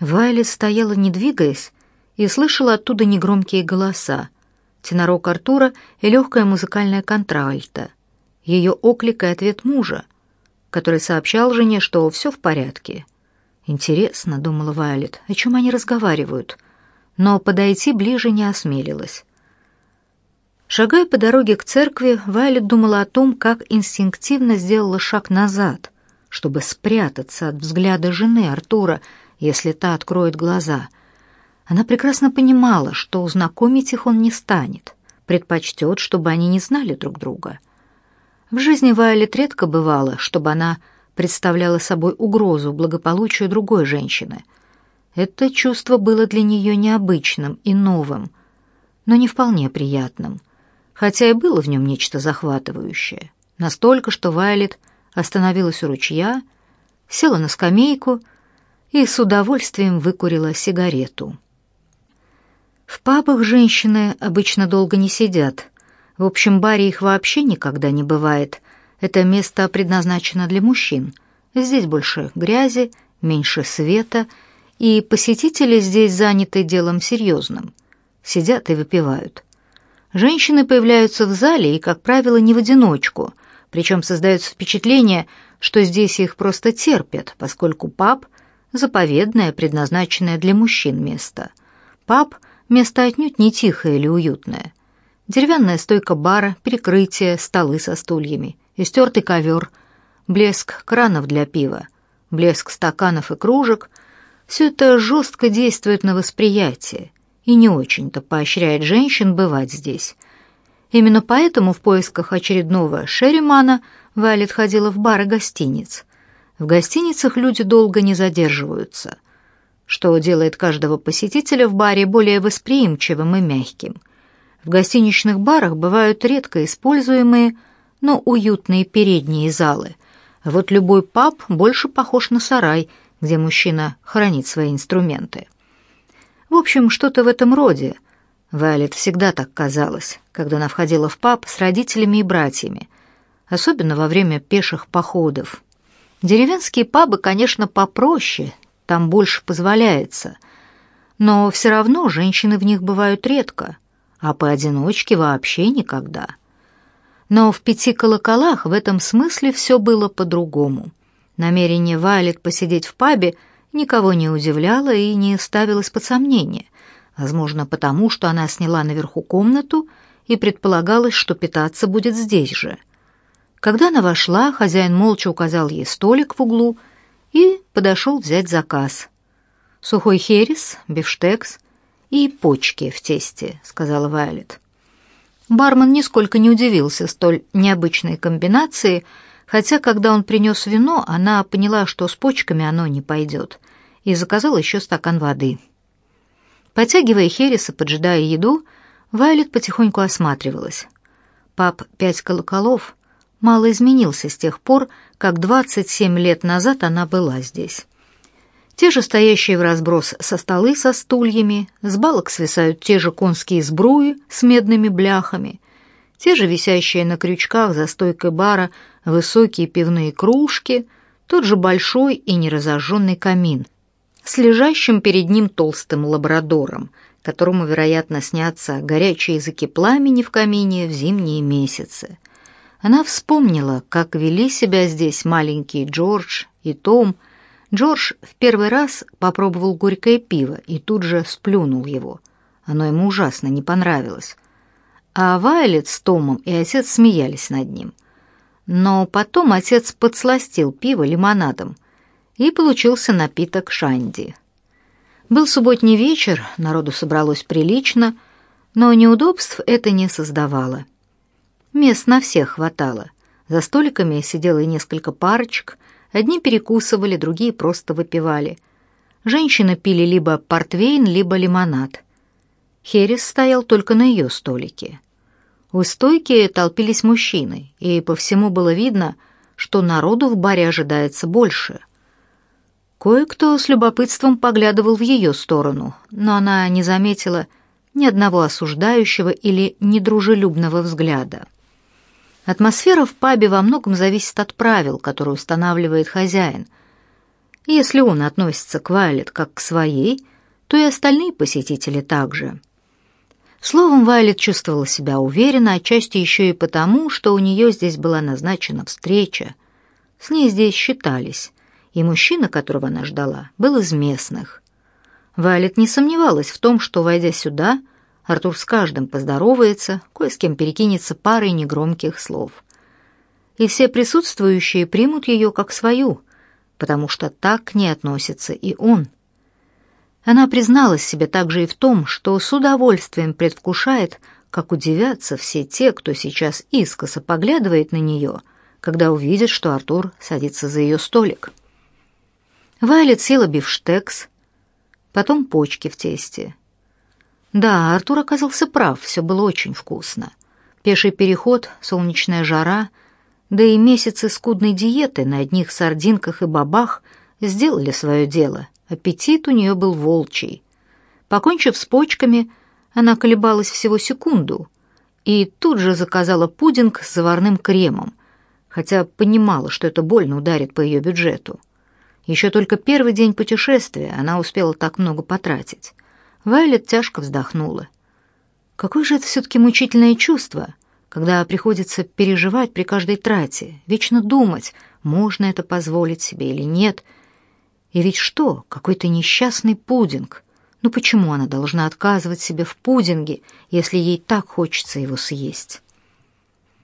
Вайлет стояла, не двигаясь, и слышала оттуда негромкие голоса, тенорок Артура и легкая музыкальная контральта, ее оклик и ответ мужа, который сообщал жене, что все в порядке. «Интересно», — думала Вайлет, — «о чем они разговаривают?» Но подойти ближе не осмелилась. Шагая по дороге к церкви, Вайлет думала о том, как инстинктивно сделала шаг назад, чтобы спрятаться от взгляда жены Артура, если та откроет глаза. Она прекрасно понимала, что знакомить их он не станет, предпочтет, чтобы они не знали друг друга. В жизни Вайлет редко бывало, чтобы она представляла собой угрозу благополучию другой женщины. Это чувство было для нее необычным и новым, но не вполне приятным — хотя и было в нем нечто захватывающее. Настолько, что Вайлет остановилась у ручья, села на скамейку и с удовольствием выкурила сигарету. В пабах женщины обычно долго не сидят. В общем баре их вообще никогда не бывает. Это место предназначено для мужчин. Здесь больше грязи, меньше света, и посетители здесь заняты делом серьезным. Сидят и выпивают. Женщины появляются в зале и, как правило, не в одиночку, причем создается впечатление, что здесь их просто терпят, поскольку паб — заповедное, предназначенное для мужчин место. Паб — место отнюдь не тихое или уютное. Деревянная стойка бара, перекрытие, столы со стульями, истертый ковер, блеск кранов для пива, блеск стаканов и кружек — все это жестко действует на восприятие, и не очень-то поощряет женщин бывать здесь. Именно поэтому в поисках очередного шерримана Вайлет ходила в бары гостиниц. В гостиницах люди долго не задерживаются, что делает каждого посетителя в баре более восприимчивым и мягким. В гостиничных барах бывают редко используемые, но уютные передние залы. Вот любой паб больше похож на сарай, где мужчина хранит свои инструменты. В общем, что-то в этом роде. Вайлет всегда так казалось, когда она входила в паб с родителями и братьями, особенно во время пеших походов. Деревенские пабы, конечно, попроще, там больше позволяется, но все равно женщины в них бывают редко, а поодиночке вообще никогда. Но в пяти колоколах в этом смысле все было по-другому. Намерение Вайлет посидеть в пабе – никого не удивляло и не ставилось под сомнение, возможно, потому что она сняла наверху комнату и предполагалось, что питаться будет здесь же. Когда она вошла, хозяин молча указал ей столик в углу и подошел взять заказ. «Сухой херес, бифштекс и почки в тесте», — сказала Вайлет. Бармен нисколько не удивился столь необычной комбинации — хотя когда он принес вино, она поняла, что с почками оно не пойдет, и заказала еще стакан воды. Потягивая хереса, поджидая еду, Вайлет потихоньку осматривалась. Пап «Пять колоколов» мало изменился с тех пор, как 27 лет назад она была здесь. Те же стоящие в разброс со столы со стульями, с балок свисают те же конские сбруи с медными бляхами, те же висящие на крючках за стойкой бара высокие пивные кружки, тот же большой и неразожженный камин с лежащим перед ним толстым лабрадором, которому, вероятно, снятся горячие языки пламени в камине в зимние месяцы. Она вспомнила, как вели себя здесь маленький Джордж и Том. Джордж в первый раз попробовал горькое пиво и тут же сплюнул его. Оно ему ужасно не понравилось. А Вайлет с Томом и отец смеялись над ним — но потом отец подсластил пиво лимонадом, и получился напиток шанди. Был субботний вечер, народу собралось прилично, но неудобств это не создавало. Мест на всех хватало. За столиками сидело и несколько парочек, одни перекусывали, другие просто выпивали. Женщины пили либо портвейн, либо лимонад. Херес стоял только на ее столике. У стойки толпились мужчины, и по всему было видно, что народу в баре ожидается больше. Кое-кто с любопытством поглядывал в ее сторону, но она не заметила ни одного осуждающего или недружелюбного взгляда. Атмосфера в пабе во многом зависит от правил, которые устанавливает хозяин. Если он относится к Вайлет как к своей, то и остальные посетители также. Словом, Вайлет чувствовала себя уверенно, отчасти еще и потому, что у нее здесь была назначена встреча. С ней здесь считались, и мужчина, которого она ждала, был из местных. Вайлет не сомневалась в том, что, войдя сюда, Артур с каждым поздоровается, кое с кем перекинется парой негромких слов. И все присутствующие примут ее как свою, потому что так к ней относится и он — она призналась себе также и в том, что с удовольствием предвкушает, как удивятся все те, кто сейчас искоса поглядывает на нее, когда увидят, что Артур садится за ее столик. Вайлет съела бифштекс, потом почки в тесте. Да, Артур оказался прав, все было очень вкусно. Пеший переход, солнечная жара, да и месяцы скудной диеты на одних сардинках и бобах сделали свое дело — Аппетит у нее был волчий. Покончив с почками, она колебалась всего секунду и тут же заказала пудинг с заварным кремом, хотя понимала, что это больно ударит по ее бюджету. Еще только первый день путешествия она успела так много потратить. Вайлет тяжко вздохнула. Какое же это все-таки мучительное чувство, когда приходится переживать при каждой трате, вечно думать, можно это позволить себе или нет — и ведь что, какой-то несчастный пудинг. Ну почему она должна отказывать себе в пудинге, если ей так хочется его съесть?